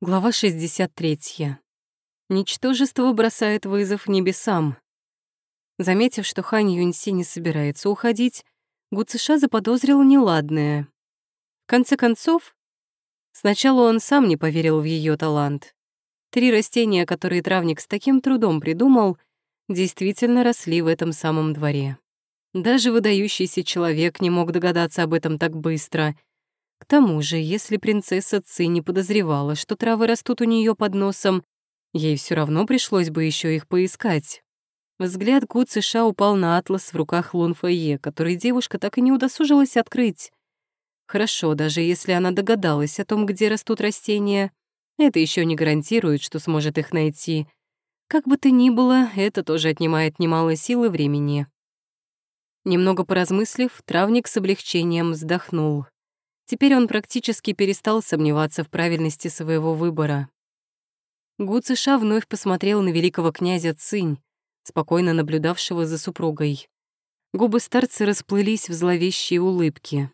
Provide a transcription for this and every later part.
Глава 63. Ничтожество бросает вызов небесам. Заметив, что Хань Юньси не собирается уходить, Гуцеша заподозрил неладное. В конце концов, сначала он сам не поверил в ее талант. Три растения, которые травник с таким трудом придумал, действительно росли в этом самом дворе. Даже выдающийся человек не мог догадаться об этом так быстро — к тому же, если принцесса Ци не подозревала, что травы растут у нее под носом, ей все равно пришлось бы еще их поискать. Взгляд Гу Циша упал на атлас в руках Лун который девушка так и не удосужилась открыть. Хорошо, даже если она догадалась о том, где растут растения, это еще не гарантирует, что сможет их найти. Как бы то ни было, это тоже отнимает немало сил и времени. Немного поразмыслив, травник с облегчением вздохнул. Теперь он практически перестал сомневаться в правильности своего выбора. Гу Цыша вновь посмотрел на великого князя Цинь, спокойно наблюдавшего за супругой. Губы старца расплылись в зловещие улыбки.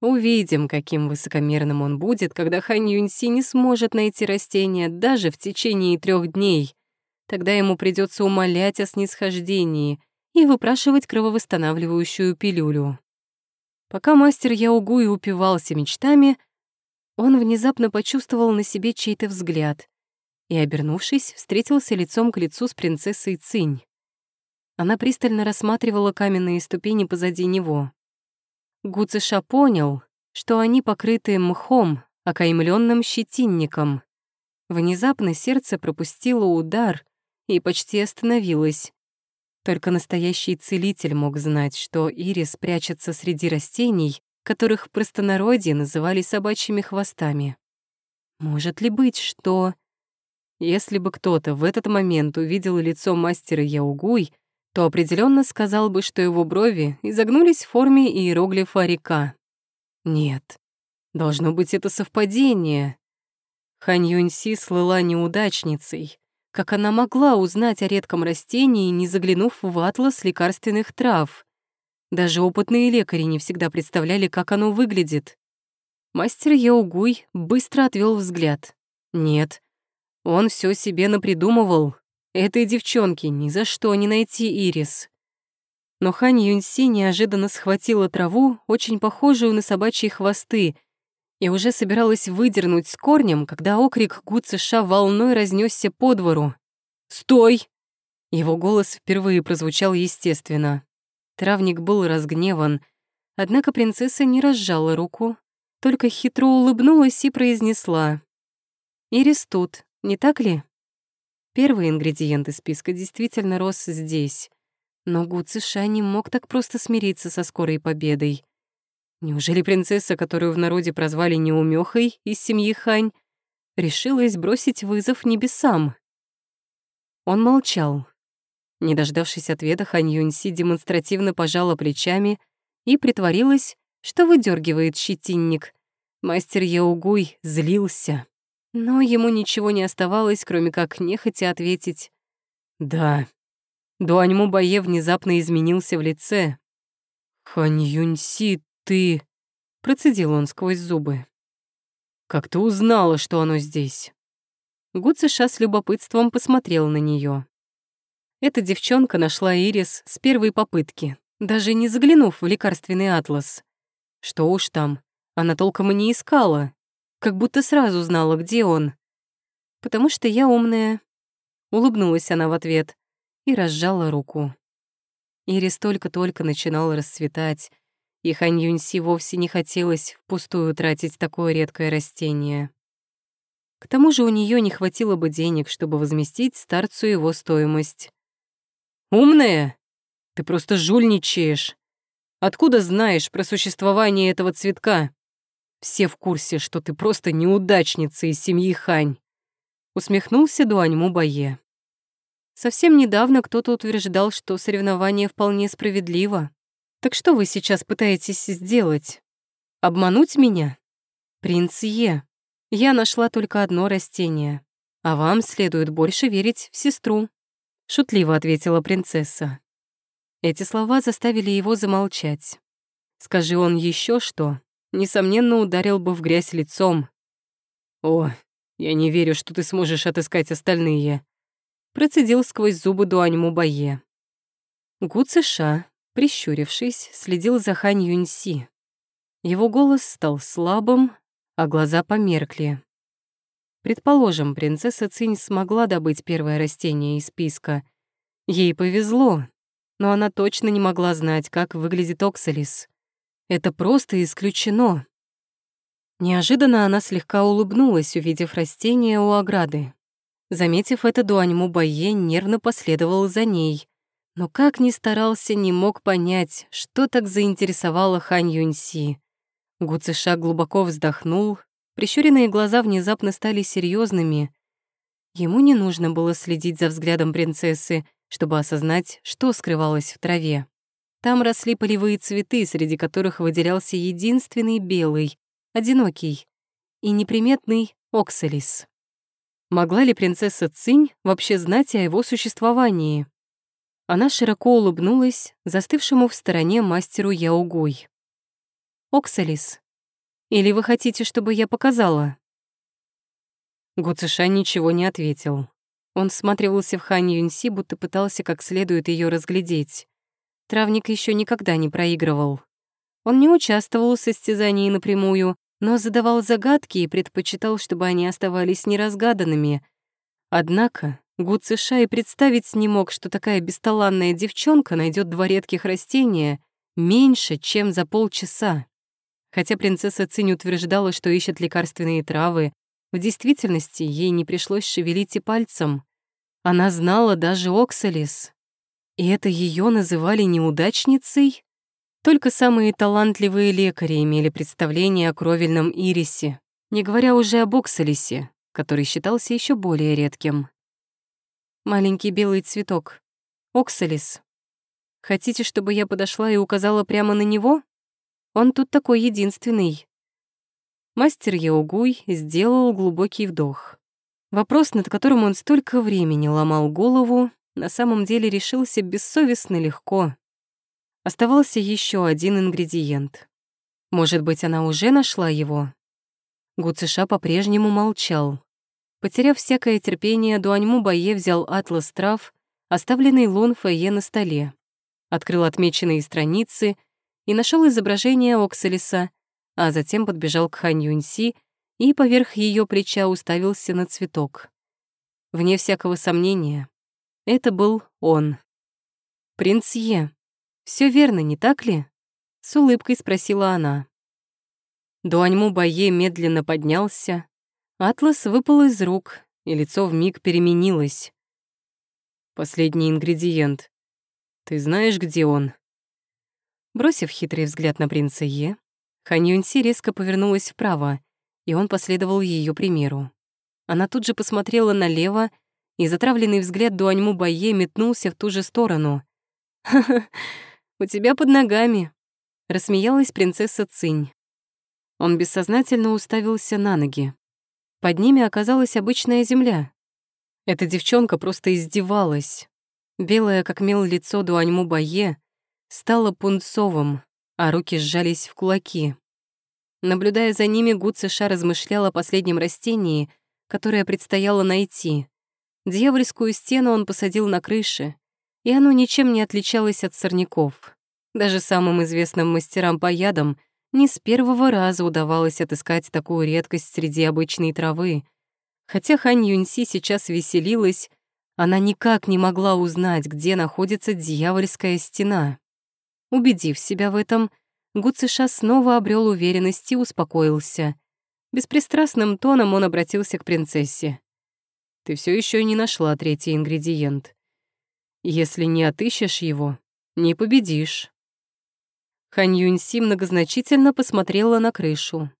Увидим, каким высокомерным он будет, когда Хань Юньси не сможет найти растение даже в течение трех дней. Тогда ему придется умолять о снисхождении и выпрашивать крововосстанавливающую пилюлю. Пока мастер Яугуи упивался мечтами, он внезапно почувствовал на себе чей-то взгляд и, обернувшись, встретился лицом к лицу с принцессой Цинь. Она пристально рассматривала каменные ступени позади него. Гуцеша понял, что они покрыты мхом, окаймленным щетинником. Внезапно сердце пропустило удар и почти остановилось. Только настоящий целитель мог знать, что ирис прячется среди растений, которых в простонародье называли собачьими хвостами. Может ли быть, что... Если бы кто-то в этот момент увидел лицо мастера Яугуй, то определенно сказал бы, что его брови изогнулись в форме иероглифа река. Нет, должно быть это совпадение. Хань Юньси слыла неудачницей, как она могла узнать о редком растении, не заглянув в атлас лекарственных трав? Даже опытные лекари не всегда представляли, как оно выглядит. Мастер Яугуй быстро отвел взгляд. Нет, он все себе напридумывал. Этой девчонке ни за что не найти ирис. Но Хань Юньси неожиданно схватила траву, очень похожую на собачьи хвосты, и уже собиралась выдернуть с корнем, когда окрик Гуцеша волной разнесся по двору. «Стой!» Его голос впервые прозвучал естественно. Травник был разгневан, однако принцесса не разжала руку, только хитро улыбнулась и произнесла. «Ирис тут, не так ли?» Первый ингредиент из списка действительно рос здесь, но Гуцеша не мог так просто смириться со скорой победой. Неужели принцесса, которую в народе прозвали неумехой из семьи Хань, решилась бросить вызов небесам? Он молчал. Не дождавшись ответа, Хань Юньси демонстративно пожала плечами и притворилась, что выдергивает щетинник. Мастер Яугуй злился. Но ему ничего не оставалось, кроме как нехотя ответить «Да». Дуаньму Бае внезапно изменился в лице. «Хань Юньси, ты...» — процедил он сквозь зубы. «Как ты узнала, что оно здесь?» Гуцеша с любопытством посмотрел на нее. Эта девчонка нашла Ирис с первой попытки, даже не заглянув в лекарственный атлас. Что уж там, она толком и не искала, как будто сразу знала, где он. «Потому что я умная», — улыбнулась она в ответ и разжала руку. Ирис только-только начинала расцветать, и Хань Юньси вовсе не хотелось впустую тратить такое редкое растение. К тому же у нее не хватило бы денег, чтобы возместить старцу его стоимость. «Умная? Ты просто жульничаешь. Откуда знаешь про существование этого цветка? Все в курсе, что ты просто неудачница из семьи Хань», усмехнулся Дуаньму Бае. Совсем недавно кто-то утверждал, что соревнование вполне справедливо. Так что вы сейчас пытаетесь сделать? Обмануть меня? Принц Е, я нашла только одно растение, а вам следует больше верить в сестру», — шутливо ответила принцесса. Эти слова заставили его замолчать. Скажи он еще что, несомненно, ударил бы в грязь лицом. «О, Я не верю, что ты сможешь отыскать остальные. Процедил сквозь зубы Дуаньму Бае. Гу Цыша, прищурившись, следил за Хань Юньси. Его голос стал слабым, а глаза померкли. Предположим, принцесса Цинь смогла добыть первое растение из списка. Ей повезло, но она точно не могла знать, как выглядит оксалис. Это просто исключено. Неожиданно она слегка улыбнулась, увидев растение у ограды. Заметив это, Дуаньму Бае нервно последовал за ней. Но как ни старался, не мог понять, что так заинтересовало Хань Юньси. Гуцеша глубоко вздохнул, прищуренные глаза внезапно стали серьезными. Ему не нужно было следить за взглядом принцессы, чтобы осознать, что скрывалось в траве. Там росли полевые цветы, среди которых выделялся единственный белый, одинокий и неприметный оксалис. Могла ли принцесса Цинь вообще знать о его существовании? Она широко улыбнулась застывшему в стороне мастеру Яугуй. «Оксалис, или вы хотите, чтобы я показала?» Гуцеша ничего не ответил. Он всматривался в Хань Юньси, будто пытался как следует ее разглядеть. Травник еще никогда не проигрывал. Он не участвовал в состязании напрямую, но задавал загадки и предпочитал, чтобы они оставались неразгаданными. Однако Гуд США и представить не мог, что такая бесталанная девчонка найдет два редких растения меньше, чем за полчаса. Хотя принцесса Цинь утверждала, что ищет лекарственные травы, в действительности ей не пришлось шевелить и пальцем. Она знала даже Оксалис, и это ее называли неудачницей? Только самые талантливые лекари имели представление о кровельном ирисе, не говоря уже об оксалисе, который считался еще более редким. Маленький белый цветок. Оксалис. Хотите, чтобы я подошла и указала прямо на него? Он тут такой единственный. Мастер Яугуй сделал глубокий вдох. Вопрос, над которым он столько времени ломал голову, на самом деле решился бессовестно легко. Оставался еще один ингредиент. Может быть, она уже нашла его? Гуцеша по-прежнему молчал. Потеряв всякое терпение, Дуаньму Бае взял атлас трав, оставленный Лун Фэйе на столе, открыл отмеченные страницы и нашел изображение Оксалиса, а затем подбежал к Хань Юньси и поверх ее плеча уставился на цветок. Вне всякого сомнения, это был он. «Принц Е, все верно, не так ли?» — с улыбкой спросила она. Дуаньму Бае медленно поднялся, атлас выпал из рук, и лицо вмиг переменилось. «Последний ингредиент. Ты знаешь, где он?» Бросив хитрый взгляд на принца Е, Хан резко повернулась вправо, и он последовал ее примеру. Она тут же посмотрела налево и затравленный взгляд Дуаньму Бае метнулся в ту же сторону. «Ха-ха, у тебя под ногами», — рассмеялась принцесса Цинь. Он бессознательно уставился на ноги. Под ними оказалась обычная земля. Эта девчонка просто издевалась. Белое, как мел лицо Дуаньму Бае, стало пунцовым, а руки сжались в кулаки. Наблюдая за ними, Гу Цеша размышлял о последнем растении, которое предстояло найти. Дьявольскую стену он посадил на крыше, и оно ничем не отличалось от сорняков. Даже самым известным мастерам по ядам не с первого раза удавалось отыскать такую редкость среди обычной травы. Хотя Хань Юньси сейчас веселилась, она никак не могла узнать, где находится дьявольская стена. Убедив себя в этом, Гуцеша снова обрел уверенность и успокоился. Беспристрастным тоном он обратился к принцессе ты все еще не нашла третий ингредиент. Если не отыщешь его, не победишь. Хань Юньси многозначительно посмотрела на крышу.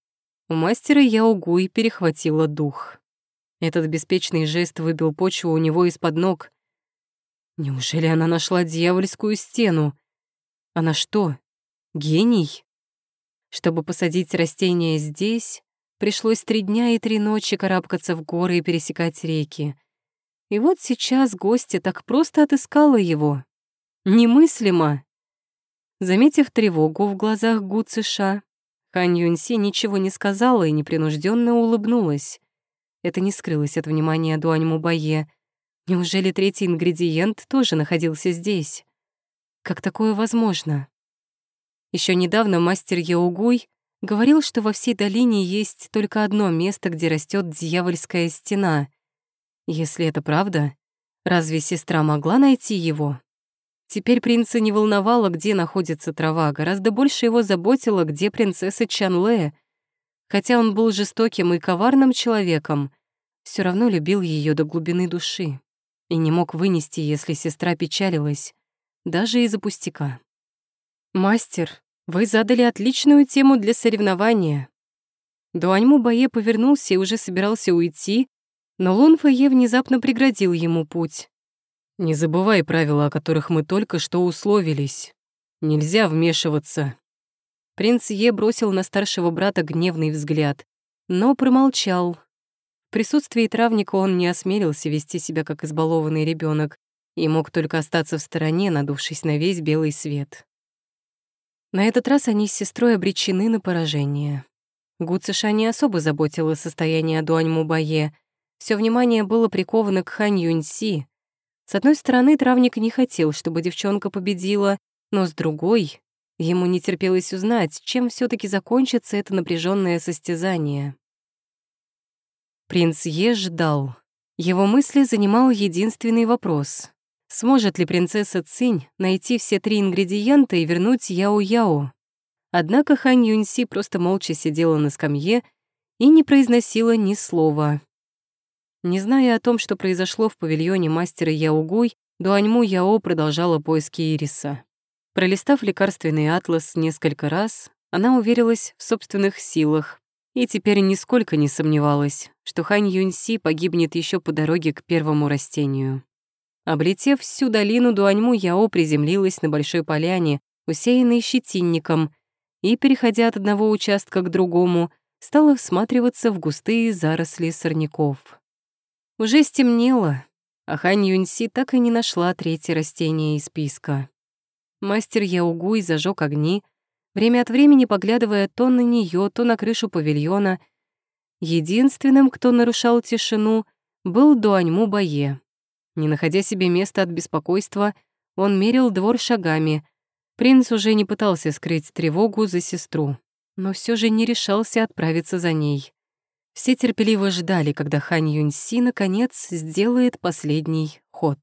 У мастера Яогуй перехватила дух. Этот беспечный жест выбил почву у него из-под ног. Неужели она нашла дьявольскую стену? Она что, гений? Чтобы посадить растение здесь, Пришлось три дня и три ночи карабкаться в горы и пересекать реки. И вот сейчас гостья так просто отыскала его. Немыслимо. Заметив тревогу в глазах Гу Цыша, Хан Юньси ничего не сказала и непринужденно улыбнулась. это не скрылось от внимания Дуаньму Бае. Неужели третий ингредиент тоже находился здесь? Как такое возможно? Еще недавно мастер Яугуй говорил, что во всей долине есть только одно место, где растет дьявольская стена. Если это правда, разве сестра могла найти его? Теперь принца не волновало, где находится трава, гораздо больше его заботило, где принцесса Чанле. Хотя он был жестоким и коварным человеком, все равно любил ее до глубины души и не мог вынести, если сестра печалилась, даже из-за пустяка. «Мастер, вы задали отличную тему для соревнования». Дуаньму Бае повернулся и уже собирался уйти, но Лун Фэе внезапно преградил ему путь. Не забывай правила, о которых мы только что условились. Нельзя вмешиваться. Принц Е бросил на старшего брата гневный взгляд, но промолчал. В присутствии травника он не осмелился вести себя как избалованный ребенок и мог только остаться в стороне, надувшись на весь белый свет. На этот раз они с сестрой обречены на поражение. Гу Цыша не особо заботило состояние Дуань Мубае. Все внимание было приковано к Хань Юньси, с одной стороны, травник не хотел, чтобы девчонка победила, но с другой, ему не терпелось узнать, чем все таки закончится это напряженное состязание. Принц Е ждал. Его мысли занимал единственный вопрос. Сможет ли принцесса Цинь найти все три ингредиента и вернуть Яо-Яо? Однако Хань Юньси просто молча сидела на скамье и не произносила ни слова. Не зная о том, что произошло в павильоне мастера Яугуй, Дуаньму Яо продолжала поиски Ириса. Пролистав лекарственный атлас несколько раз, она уверилась в собственных силах и теперь нисколько не сомневалась, что Хань Юньси погибнет еще по дороге к первому растению. Облетев всю долину, Дуаньму Яо приземлилась на большой поляне, усеянной щетинником, и, переходя от одного участка к другому, стала всматриваться в густые заросли сорняков. Уже стемнело, а Хань Юньси так и не нашла третье растение из списка. Мастер Яугуй зажег огни, время от времени поглядывая то на нее, то на крышу павильона. Единственным, кто нарушал тишину, был Дуаньму Бае. Не находя себе места от беспокойства, он мерил двор шагами. Принц уже не пытался скрыть тревогу за сестру, но все же не решался отправиться за ней. Все терпеливо ждали, когда Хань Юньси наконец сделает последний ход.